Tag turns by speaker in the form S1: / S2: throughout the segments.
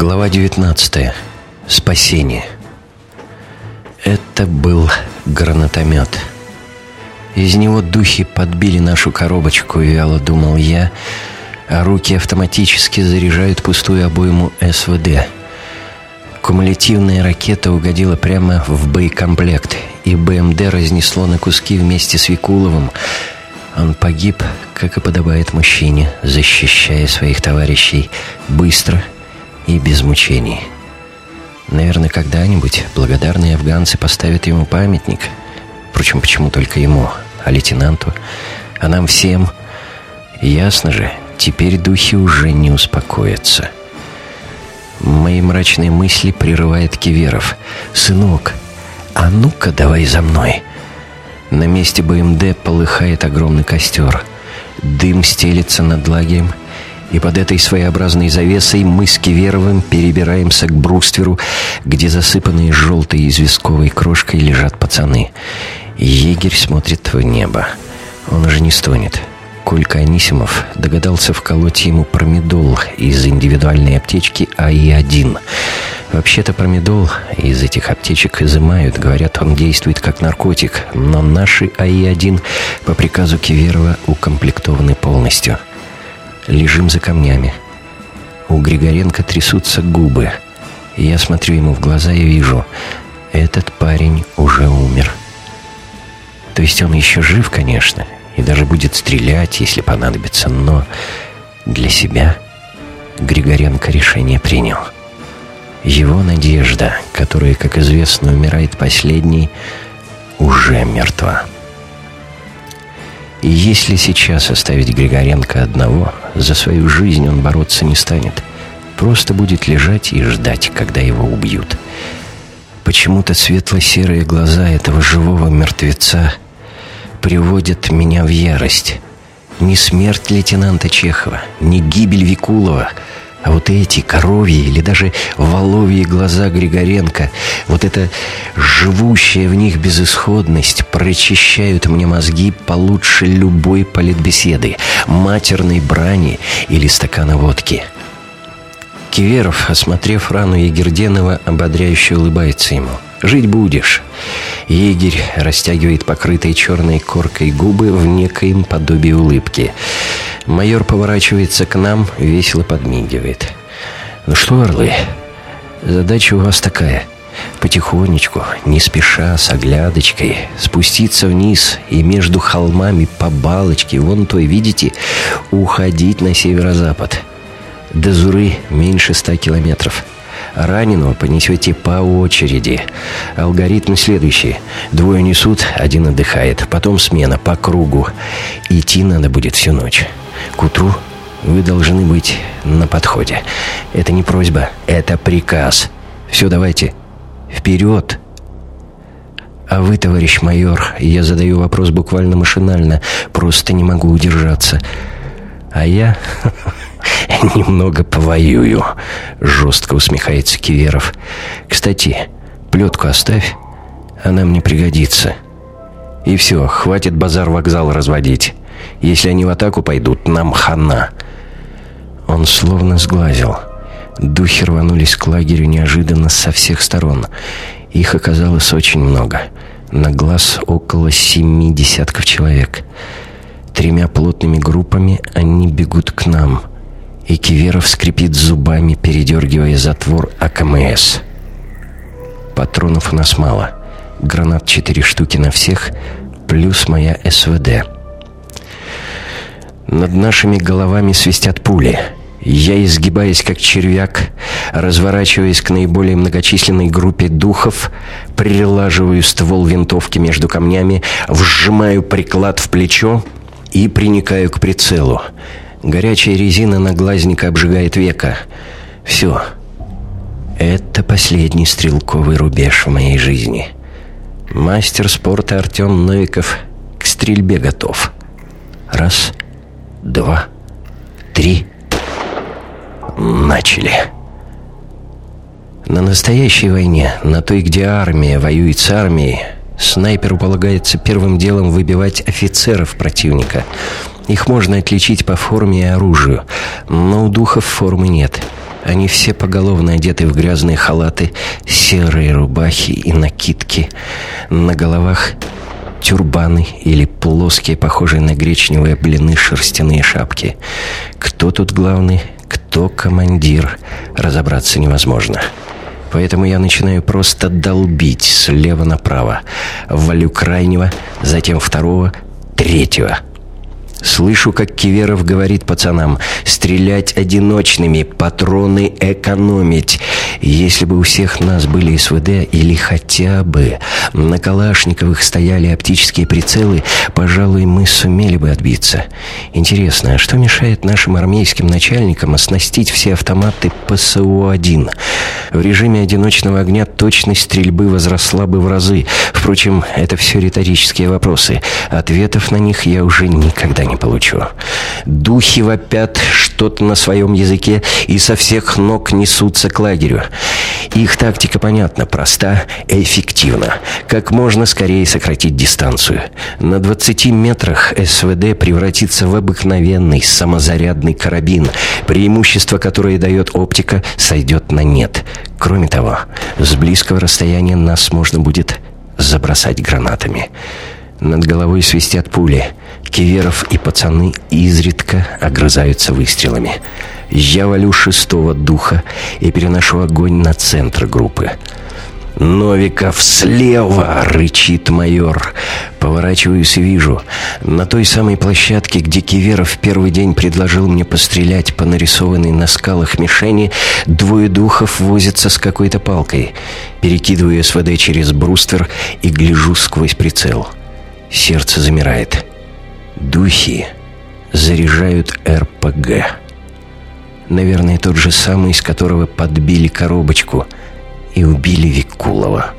S1: Глава 19. Спасение. Это был гранатомет. Из него духи подбили нашу коробочку, вяло думал я, а руки автоматически заряжают пустую обойму СВД. Кумулятивная ракета угодила прямо в боекомплект, и БМД разнесло на куски вместе с Викуловым. Он погиб, как и подобает мужчине, защищая своих товарищей быстро и без мучений. Наверное, когда-нибудь благодарные афганцы поставят ему памятник. Впрочем, почему только ему, а лейтенанту, а нам всем? Ясно же, теперь духи уже не успокоятся. Мои мрачные мысли прерывает Киверов. «Сынок, а ну-ка давай за мной!» На месте БМД полыхает огромный костер. Дым стелится над лагерем, и под этой своеобразной завесой мы с Киверовым перебираемся к брустверу, где засыпанные желтой известковой крошкой лежат пацаны. Егерь смотрит в небо. Он уже не стонет. Колька Анисимов догадался вколоть ему промедол из индивидуальной аптечки АИ-1. Вообще-то промедол из этих аптечек изымают. Говорят, он действует как наркотик. Но наши АИ-1 по приказу Киверова укомплектованы полностью. Лежим за камнями. У Григоренко трясутся губы. Я смотрю ему в глаза и вижу, этот парень уже умер. То есть он еще жив, конечно, и даже будет стрелять, если понадобится, но для себя Григоренко решение принял. Его надежда, которая, как известно, умирает последней, уже мертва. И если сейчас оставить Григоренко одного, за свою жизнь он бороться не станет. Просто будет лежать и ждать, когда его убьют. Почему-то светло-серые глаза этого живого мертвеца приводят меня в ярость. Не смерть лейтенанта Чехова, не гибель Викулова — а вот эти коровьи или даже воловьи глаза Григоренко, вот эта живущая в них безысходность прочищают мне мозги получше любой политбеседы, матерной брани или стакана водки. Киверов, осмотрев рану Егерденова, ободряюще улыбается ему. «Жить будешь». Егерь растягивает покрытые черной коркой губы в некоем подобии улыбки – Майор поворачивается к нам, весело подмигивает. «Ну что, орлы, задача у вас такая. Потихонечку, не спеша, с оглядочкой, спуститься вниз и между холмами по балочке, вон той, видите, уходить на северо-запад. До Зуры меньше ста километров». Раненого понесете по очереди. Алгоритм следующий. Двое несут, один отдыхает. Потом смена по кругу. Идти надо будет всю ночь. К утру вы должны быть на подходе. Это не просьба, это приказ. Все, давайте. Вперед! А вы, товарищ майор, я задаю вопрос буквально машинально, просто не могу удержаться. А я немного повоюю, жестко усмехается Киверов. Кстати, плетку оставь, она мне пригодится. И все, хватит базар-вокзал разводить. Если они в атаку пойдут, нам хана. Он словно сглазил. Духи рванулись к лагерю неожиданно со всех сторон. Их оказалось очень много. На глаз около семи десятков человек. Тремя плотными группами они бегут к нам. И Киверов скрипит зубами, передергивая затвор АКМС. Патронов у нас мало. Гранат четыре штуки на всех, плюс моя СВД. Над нашими головами свистят пули. Я, изгибаясь как червяк, разворачиваясь к наиболее многочисленной группе духов, прилаживаю ствол винтовки между камнями, вжимаю приклад в плечо и приникаю к прицелу. Горячая резина на глазника обжигает века. Все. Это последний стрелковый рубеж в моей жизни. Мастер спорта Артем Новиков к стрельбе готов. Раз — два, три. Начали. На настоящей войне, на той, где армия воюет с армией, снайперу полагается первым делом выбивать офицеров противника. Их можно отличить по форме и оружию, но у духов формы нет. Они все поголовно одеты в грязные халаты, серые рубахи и накидки. На головах тюрбаны или плоские, похожие на гречневые блины, шерстяные шапки. Кто тут главный, кто командир, разобраться невозможно. Поэтому я начинаю просто долбить слева направо. Валю крайнего, затем второго, третьего — Слышу, как Киверов говорит пацанам «Стрелять одиночными, патроны экономить». Если бы у всех нас были СВД или хотя бы на Калашниковых стояли оптические прицелы, пожалуй, мы сумели бы отбиться. Интересно, а что мешает нашим армейским начальникам оснастить все автоматы ПСО-1? В режиме одиночного огня точность стрельбы возросла бы в разы. Впрочем, это все риторические вопросы. Ответов на них я уже никогда не получу. Духи вопят что-то на своем языке и со всех ног несутся к лагерю. Их тактика понятна, проста, эффективна. Как можно скорее сократить дистанцию. На 20 метрах СВД превратится в обыкновенный самозарядный карабин, преимущество, которое дает оптика, сойдет на нет. Кроме того, с близкого расстояния нас можно будет забросать гранатами. Над головой свистят пули. Киверов и пацаны изредка огрызаются выстрелами. Я валю шестого духа и переношу огонь на центр группы. «Новиков слева!» — рычит майор. Поворачиваюсь и вижу. На той самой площадке, где Киверов в первый день предложил мне пострелять по нарисованной на скалах мишени, двое духов возятся с какой-то палкой. Перекидываю СВД через бруствер и гляжу сквозь прицел. Сердце замирает. Духи заряжают РПГ. Наверное, тот же самый, из которого подбили коробочку и убили Викулова.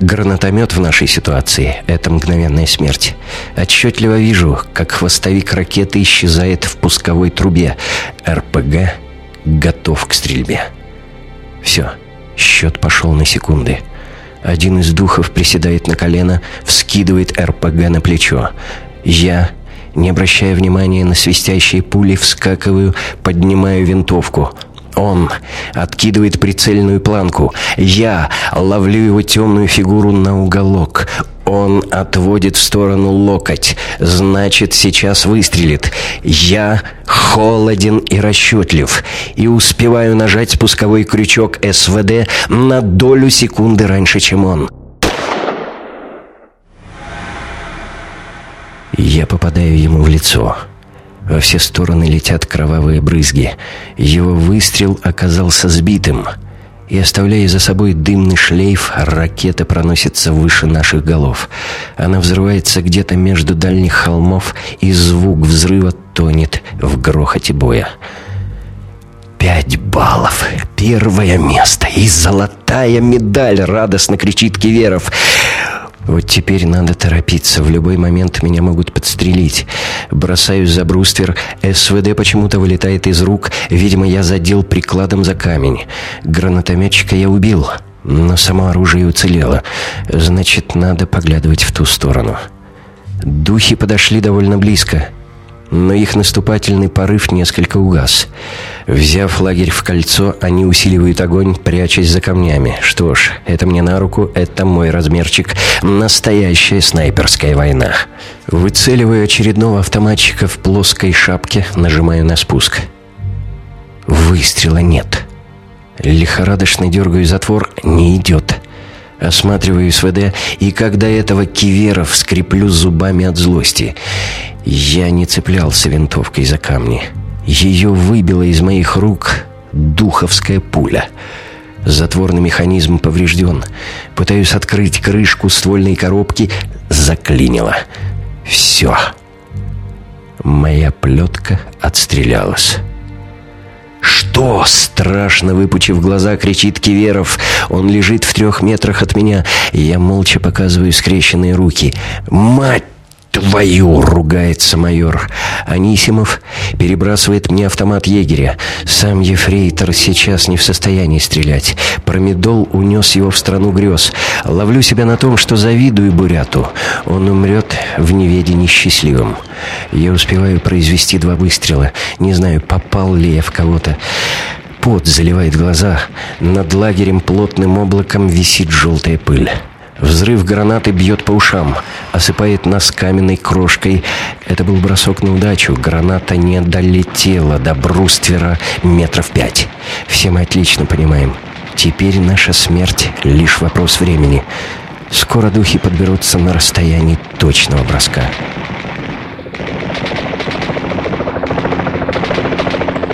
S1: Гранатомет в нашей ситуации — это мгновенная смерть. Отчетливо вижу, как хвостовик ракеты исчезает в пусковой трубе. РПГ готов к стрельбе. Все, счет пошел на секунды. Один из духов приседает на колено, вскидывает РПГ на плечо. Я, не обращая внимания на свистящие пули, вскакиваю, поднимаю винтовку. Он откидывает прицельную планку. Я ловлю его темную фигуру на уголок. Он отводит в сторону локоть. Значит, сейчас выстрелит. Я холоден и расчетлив. И успеваю нажать спусковой крючок СВД на долю секунды раньше, чем он. Я попадаю ему в лицо. Во все стороны летят кровавые брызги. Его выстрел оказался сбитым. И оставляя за собой дымный шлейф, ракета проносится выше наших голов. Она взрывается где-то между дальних холмов, и звук взрыва тонет в грохоте боя. «Пять баллов! Первое место! И золотая медаль!» — радостно кричит Киверов. Вот теперь надо торопиться. В любой момент меня могут подстрелить. Бросаюсь за бруствер. СВД почему-то вылетает из рук. Видимо, я задел прикладом за камень. Гранатометчика я убил, но само оружие уцелело. Значит, надо поглядывать в ту сторону. Духи подошли довольно близко но их наступательный порыв несколько угас. Взяв лагерь в кольцо, они усиливают огонь, прячась за камнями. Что ж, это мне на руку, это мой размерчик. Настоящая снайперская война. Выцеливаю очередного автоматчика в плоской шапке, нажимаю на спуск. Выстрела нет. Лихорадочно дергаю затвор, не идет. Осматриваю СВД, и когда этого Киверов скреплю зубами от злости. Я не цеплялся винтовкой за камни. Ее выбила из моих рук духовская пуля. Затворный механизм поврежден. Пытаюсь открыть крышку ствольной коробки. Заклинило. Все. Моя плетка отстрелялась. «Что?» — страшно выпучив глаза, кричит Киверов. Он лежит в трех метрах от меня. Я молча показываю скрещенные руки. «Мать «Твою!» — ругается майор. Анисимов перебрасывает мне автомат егеря. Сам ефрейтор сейчас не в состоянии стрелять. Промедол унес его в страну грез. Ловлю себя на том, что завидую Буряту. Он умрет в неведении счастливым. Я успеваю произвести два выстрела. Не знаю, попал ли я в кого-то. Пот заливает глаза. Над лагерем плотным облаком висит желтая пыль. Взрыв гранаты бьет по ушам, осыпает нас каменной крошкой. Это был бросок на удачу. Граната не долетела до бруствера метров пять. Все мы отлично понимаем. Теперь наша смерть — лишь вопрос времени. Скоро духи подберутся на расстоянии точного броска.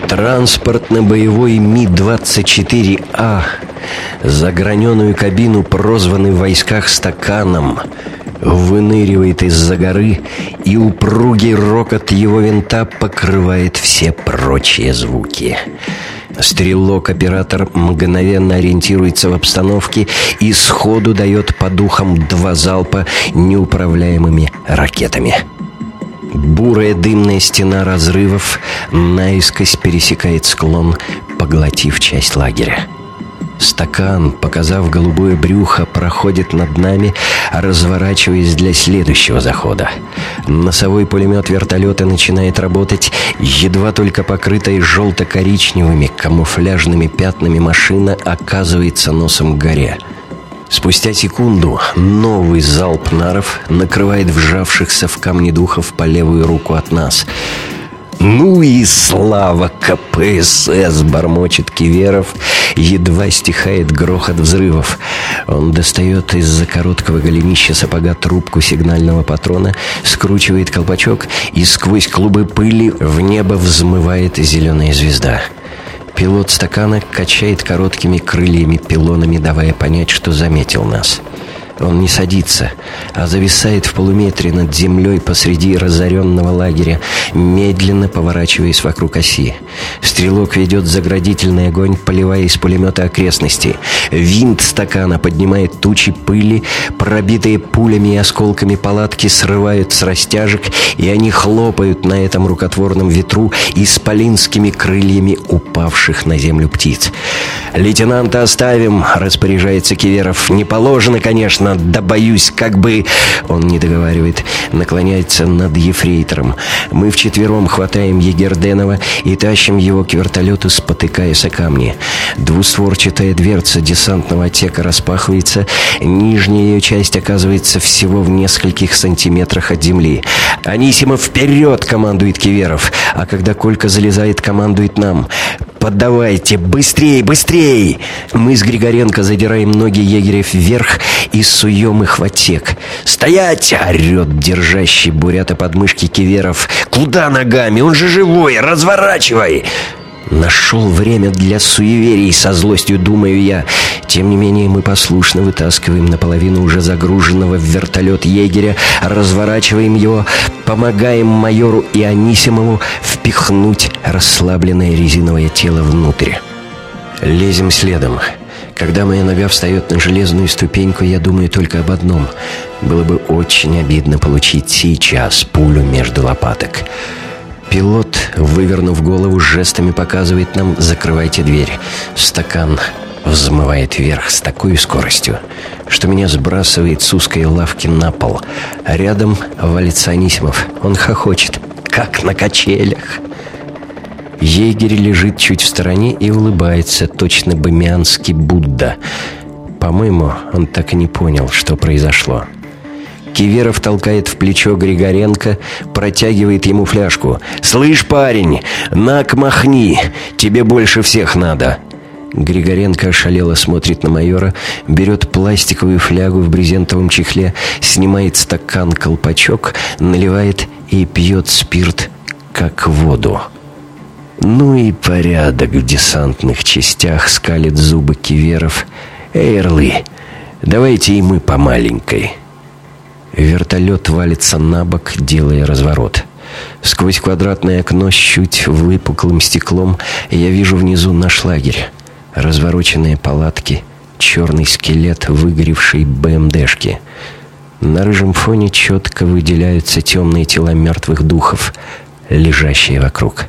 S1: Транспортно-боевой Ми-24А, заграненную кабину, прозванный в войсках стаканом, выныривает из-за горы, и упругий рокот его винта покрывает все прочие звуки. Стрелок-оператор мгновенно ориентируется в обстановке и сходу дает по духам два залпа неуправляемыми ракетами. Бурая дымная стена разрывов наискось пересекает склон, поглотив часть лагеря. Стакан, показав голубое брюхо, проходит над нами, разворачиваясь для следующего захода. Носовой пулемет вертолета начинает работать, едва только покрытая желто-коричневыми камуфляжными пятнами машина оказывается носом к горе – Спустя секунду новый залп наров накрывает вжавшихся в камни духов по левую руку от нас. «Ну и слава КПСС!» — бормочет Киверов. Едва стихает грохот взрывов. Он достает из-за короткого голенища сапога трубку сигнального патрона, скручивает колпачок, и сквозь клубы пыли в небо взмывает зеленая звезда. Пилот стакана качает короткими крыльями-пилонами, давая понять, что заметил нас. Он не садится, а зависает в полуметре над землей посреди разоренного лагеря, медленно поворачиваясь вокруг оси. Стрелок ведет заградительный огонь, поливая из пулемета окрестности. Винт стакана поднимает тучи пыли, пробитые пулями и осколками палатки срывают с растяжек, и они хлопают на этом рукотворном ветру исполинскими крыльями упавших на землю птиц. «Лейтенанта оставим», — распоряжается Киверов. «Не положено, конечно, да боюсь, как бы...» Он не договаривает, наклоняется над ефрейтором. Мы вчетвером хватаем Егерденова и тащим его к вертолету, спотыкаясь о камни. Двустворчатая дверца десантного отсека распахивается, нижняя ее часть оказывается всего в нескольких сантиметрах от земли. «Анисимов, вперед!» — командует Киверов. А когда Колька залезает, командует нам. «Поддавайте! Быстрей, быстрей!» Мы с Григоренко задираем ноги егерев вверх и суем их в отсек. «Стоять!» — орет держащий бурята подмышки Киверов. «Куда ногами? Он же живой! Разворачивай!» Нашел время для суеверий, со злостью думаю я. Тем не менее, мы послушно вытаскиваем наполовину уже загруженного в вертолет егеря, разворачиваем его, помогаем майору и Анисимову впихнуть расслабленное резиновое тело внутрь. Лезем следом. Когда моя нога встает на железную ступеньку, я думаю только об одном. Было бы очень обидно получить сейчас пулю между лопаток. Пилот, вывернув голову, жестами показывает нам «закрывайте дверь». Стакан взмывает вверх с такой скоростью, что меня сбрасывает с узкой лавки на пол. А рядом валится Анисимов. Он хохочет, как на качелях. Егерь лежит чуть в стороне и улыбается, точно бамианский Будда. По-моему, он так и не понял, что произошло. Киверов толкает в плечо Григоренко, протягивает ему фляжку. «Слышь, парень, нак махни, тебе больше всех надо!» Григоренко ошалело смотрит на майора, берет пластиковую флягу в брезентовом чехле, снимает стакан-колпачок, наливает и пьет спирт, как воду. Ну и порядок в десантных частях скалит зубы Киверов. «Эй, давайте и мы по маленькой». Вертолет валится на бок, делая разворот. Сквозь квадратное окно с чуть выпуклым стеклом я вижу внизу наш лагерь. Развороченные палатки, черный скелет выгоревшей БМДшки. На рыжем фоне четко выделяются темные тела мертвых духов, лежащие вокруг.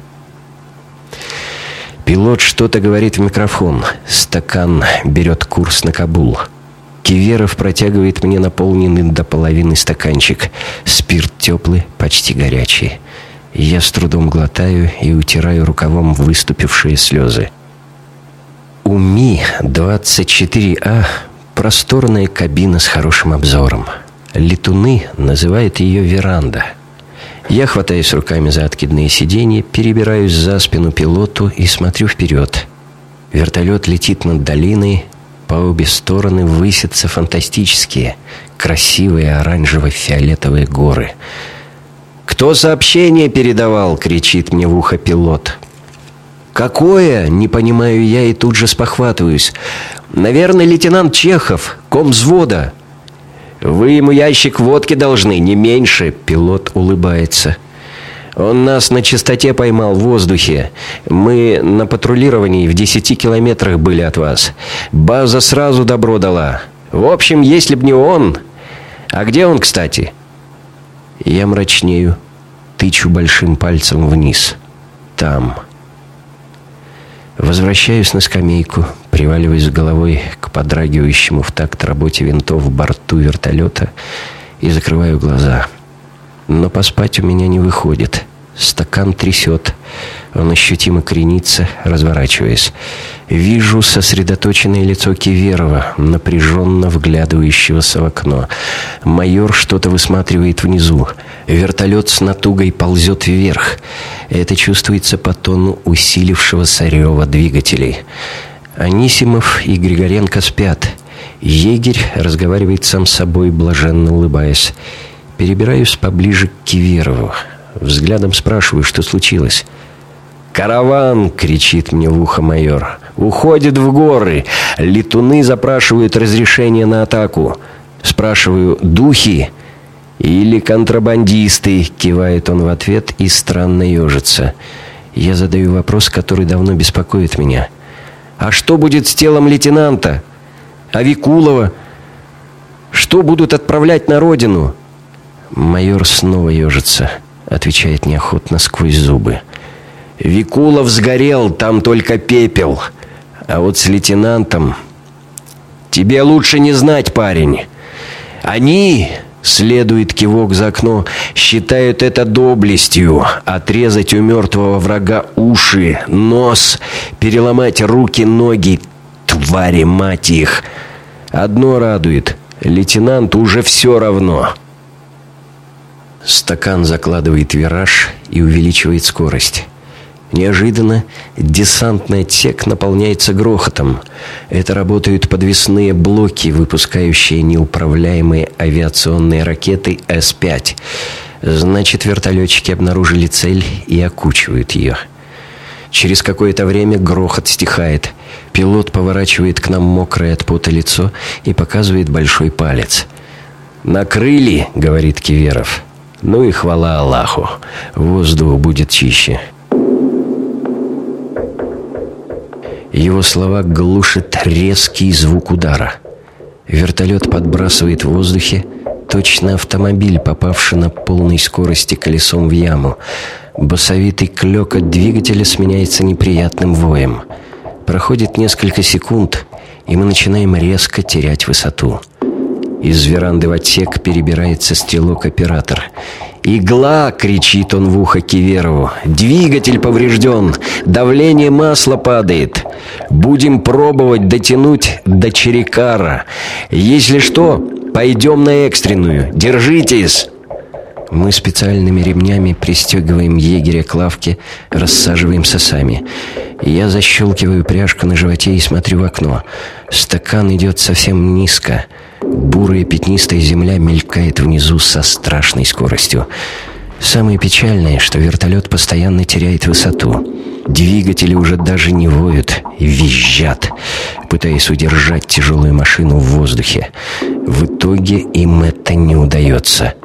S1: Пилот что-то говорит в микрофон. Стакан берет курс на Кабул. Киверов протягивает мне наполненный до половины стаканчик. Спирт теплый, почти горячий. Я с трудом глотаю и утираю рукавом выступившие слезы. У Ми-24А просторная кабина с хорошим обзором. Летуны называют ее веранда. Я хватаюсь руками за откидные сиденья, перебираюсь за спину пилоту и смотрю вперед. Вертолет летит над долиной, по обе стороны высятся фантастические, красивые оранжево-фиолетовые горы. «Кто сообщение передавал?» — кричит мне в ухо пилот. «Какое?» — не понимаю я и тут же спохватываюсь. «Наверное, лейтенант Чехов, комзвода». «Вы ему ящик водки должны, не меньше», — пилот улыбается. «Он нас на чистоте поймал в воздухе. Мы на патрулировании в десяти километрах были от вас. База сразу добро дала. В общем, если б не он... А где он, кстати?» Я мрачнею, тычу большим пальцем вниз. «Там». Возвращаюсь на скамейку, приваливаюсь головой к подрагивающему в такт работе винтов в борту вертолета и закрываю глаза. Но поспать у меня не выходит. Стакан трясет. Он ощутимо кренится, разворачиваясь. Вижу сосредоточенное лицо Киверова, напряженно вглядывающегося в окно. Майор что-то высматривает внизу. Вертолет с натугой ползет вверх. Это чувствуется по тону усилившегося рева двигателей. Анисимов и Григоренко спят. Егерь разговаривает сам с собой, блаженно улыбаясь. Перебираюсь поближе к Киверову. Взглядом спрашиваю, что случилось. «Караван!» — кричит мне в ухо майор. «Уходит в горы! Летуны запрашивают разрешение на атаку!» Спрашиваю «Духи?» «Или контрабандисты?» — кивает он в ответ и странно ежится. Я задаю вопрос, который давно беспокоит меня. «А что будет с телом лейтенанта? А Викулова? Что будут отправлять на родину?» Майор снова ежится, отвечает неохотно сквозь зубы. Викулов сгорел, там только пепел. А вот с лейтенантом... Тебе лучше не знать, парень. Они, следует кивок за окно, считают это доблестью. Отрезать у мертвого врага уши, нос, переломать руки, ноги. Твари, мать их! Одно радует. Лейтенанту уже все равно. Стакан закладывает вираж и увеличивает скорость. Неожиданно десантный отсек наполняется грохотом. Это работают подвесные блоки, выпускающие неуправляемые авиационные ракеты С-5. Значит, вертолетчики обнаружили цель и окучивают ее. Через какое-то время грохот стихает. Пилот поворачивает к нам мокрое от пота лицо и показывает большой палец. «Накрыли», — говорит Киверов. «Ну и хвала Аллаху. Воздух будет чище». Его слова глушит резкий звук удара. Вертолет подбрасывает в воздухе точно автомобиль, попавший на полной скорости колесом в яму. Басовитый клёкот двигателя сменяется неприятным воем. Проходит несколько секунд, и мы начинаем резко терять высоту. Из веранды в отсек перебирается стрелок-оператор. «Игла!» — кричит он в ухо Киверову. «Двигатель поврежден! Давление масла падает! Будем пробовать дотянуть до Черекара! Если что, пойдем на экстренную! Держитесь!» Мы специальными ремнями пристегиваем егеря к лавке, рассаживаемся сами. Я защелкиваю пряжку на животе и смотрю в окно. Стакан идет совсем низко — Бурая пятнистая земля мелькает внизу со страшной скоростью. Самое печальное, что вертолет постоянно теряет высоту. Двигатели уже даже не воют, визжат, пытаясь удержать тяжелую машину в воздухе. В итоге им это не удается.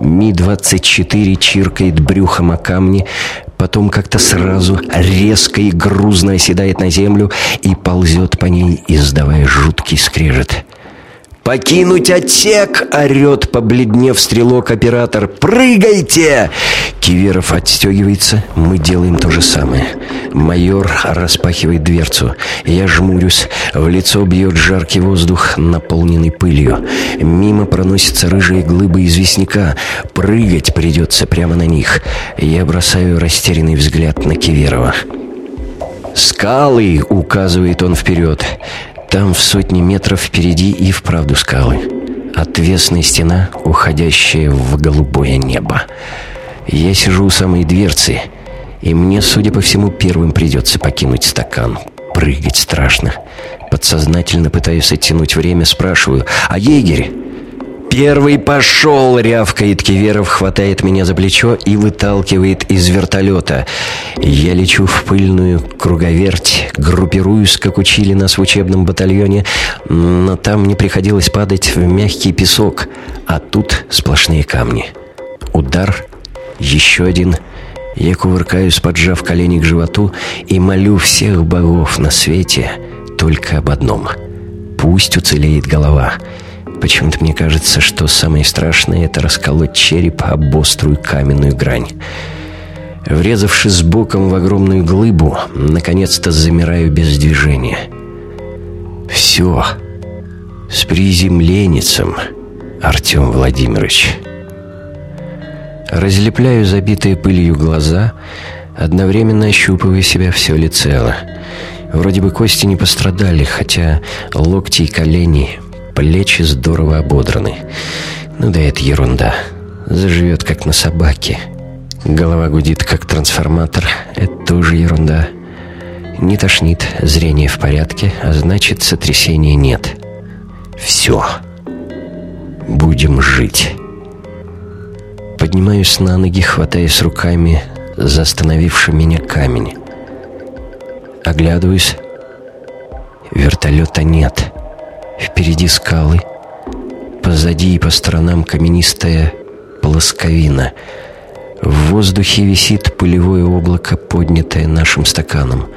S1: Ми-24 чиркает брюхом о камни, потом как-то сразу резко и грузно оседает на землю и ползет по ней, издавая жуткий скрежет. «Покинуть отсек!» — орет, побледнев стрелок-оператор. «Прыгайте!» Киверов отстегивается, мы делаем то же самое. Майор распахивает дверцу. Я жмурюсь, в лицо бьет жаркий воздух, наполненный пылью. Мимо проносятся рыжие глыбы известняка. Прыгать придется прямо на них. Я бросаю растерянный взгляд на Киверова. «Скалы!» — указывает он вперед. Там в сотни метров впереди и вправду скалы. Отвесная стена, уходящая в голубое небо. Я сижу у самой дверцы, и мне, судя по всему, первым придется покинуть стакан. Прыгать страшно. Подсознательно пытаюсь оттянуть время, спрашиваю, «А егерь?» «Первый пошел!» — рявкает Киверов, хватает меня за плечо и выталкивает из вертолета. Я лечу в пыльную круговерть, группируюсь, как учили нас в учебном батальоне, но там мне приходилось падать в мягкий песок, а тут сплошные камни. Удар, еще один. Я кувыркаюсь, поджав колени к животу, и молю всех богов на свете только об одном. Пусть уцелеет голова — Почему-то мне кажется, что самое страшное — это расколоть череп об острую каменную грань. Врезавшись боком в огромную глыбу, наконец-то замираю без движения. Все. С приземленицем, Артем Владимирович. Разлепляю забитые пылью глаза, одновременно ощупываю себя все ли цело. Вроде бы кости не пострадали, хотя локти и колени Плечи здорово ободраны. Ну да это ерунда. Заживет, как на собаке. Голова гудит, как трансформатор. Это тоже ерунда. Не тошнит, зрение в порядке, а значит, сотрясения нет. Все. Будем жить. Поднимаюсь на ноги, хватаясь руками за остановивший меня камень. Оглядываюсь. Вертолета нет. Впереди скалы. Позади и по сторонам каменистая плосковина. В воздухе висит пылевое облако, поднятое нашим стаканом.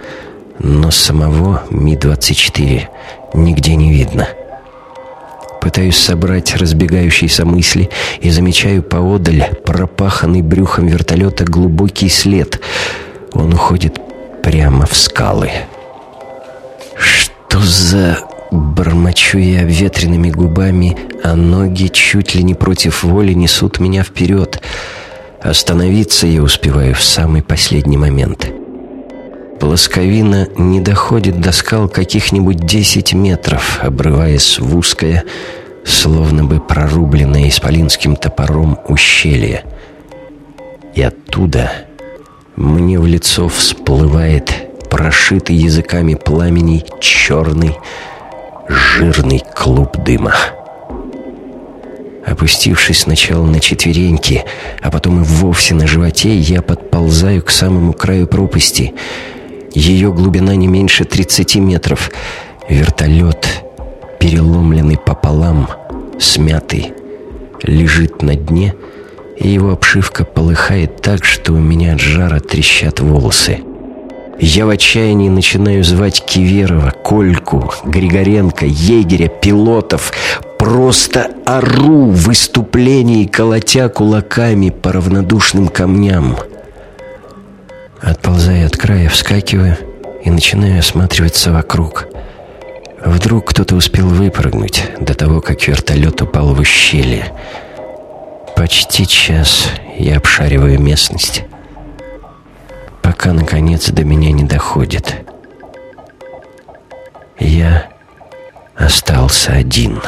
S1: Но самого Ми-24 нигде не видно. Пытаюсь собрать разбегающиеся мысли и замечаю поодаль пропаханный брюхом вертолета глубокий след. Он уходит прямо в скалы. Что за... Бормочу я ветреными губами, а ноги чуть ли не против воли несут меня вперед. Остановиться я успеваю в самый последний момент. Плосковина не доходит до скал каких-нибудь десять метров, обрываясь в узкое, словно бы прорубленное исполинским топором ущелье. И оттуда мне в лицо всплывает прошитый языками пламени черный, жирный клуб дыма. Опустившись сначала на четвереньки, а потом и вовсе на животе, я подползаю к самому краю пропасти. Ее глубина не меньше 30 метров. Вертолет, переломленный пополам, смятый, лежит на дне, и его обшивка полыхает так, что у меня от жара трещат волосы. Я в отчаянии начинаю звать Киверова, Кольку, Григоренко, егеря, пилотов. Просто ору в выступлении, колотя кулаками по равнодушным камням. Отползая от края, вскакиваю и начинаю осматриваться вокруг. Вдруг кто-то успел выпрыгнуть до того, как вертолет упал в ущелье. Почти час я обшариваю местность пока, наконец, до меня не доходит. Я остался один».